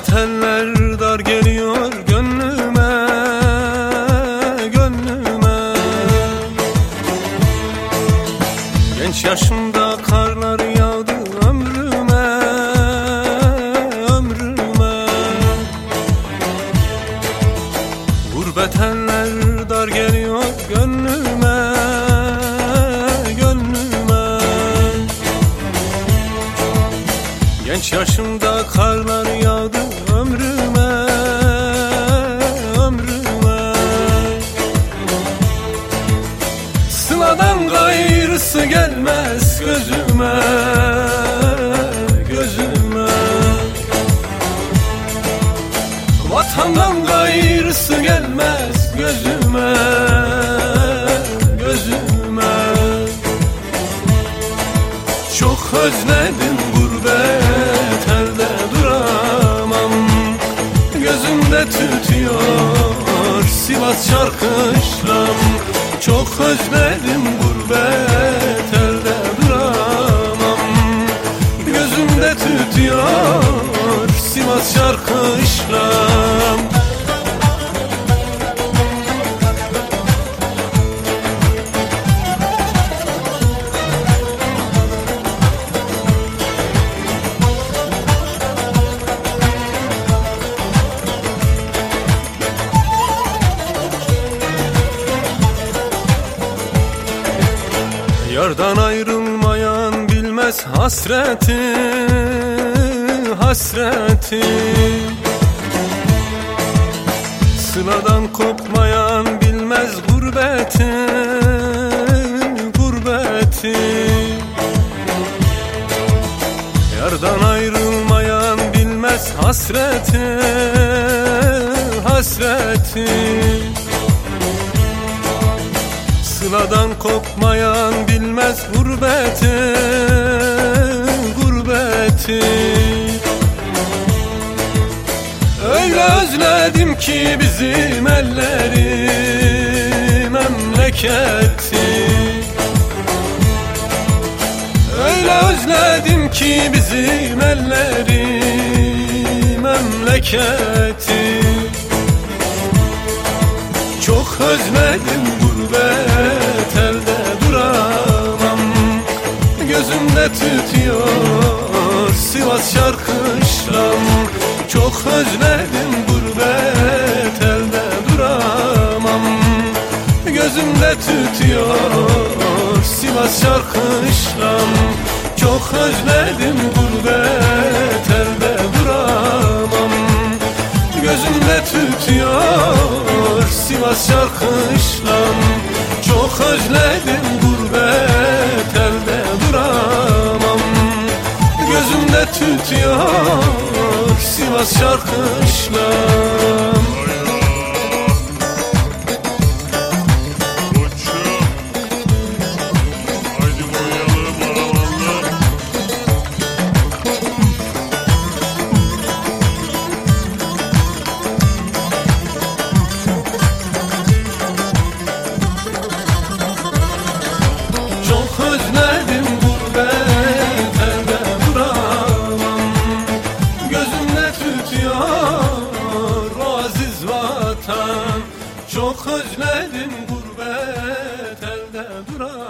Gurbet dar geliyor gönlüme Gönlüme. Genç yaşımda karlar yağdı ömrüme Ömrüme. Gurbet eller dar geliyor gönlüme Gönlüme. Genç yaşımda karlar özledim gurbet elde duramam. Gözümde tütüyor Sivas şarkışlam Çok özledim gurbet Yardan ayrılmayan bilmez hasreti Hasreti. Sıladan kopmayan bilmez gurbeti Gurbeti. Yardan ayrılmayan bilmez hasreti Hasreti Sıladan kopmayan bilmez gurbeti Gurbeti. Öyle özledim ki bizim elleri Memleketi. Öyle özledim ki bizim elleri Memleketi. Çok özledim gurbet Gözümde tütüyor Sivas şarkışlam. Çok özledim gurbet elde duramam. Gözümde tütüyor Sivas şarkışlam. Çok özledim gurbet elde duramam. Gözümde tütüyor Sivas şarkışlam. Çok özledim Tütüyor Sivas şarkışlam gurbet elde durar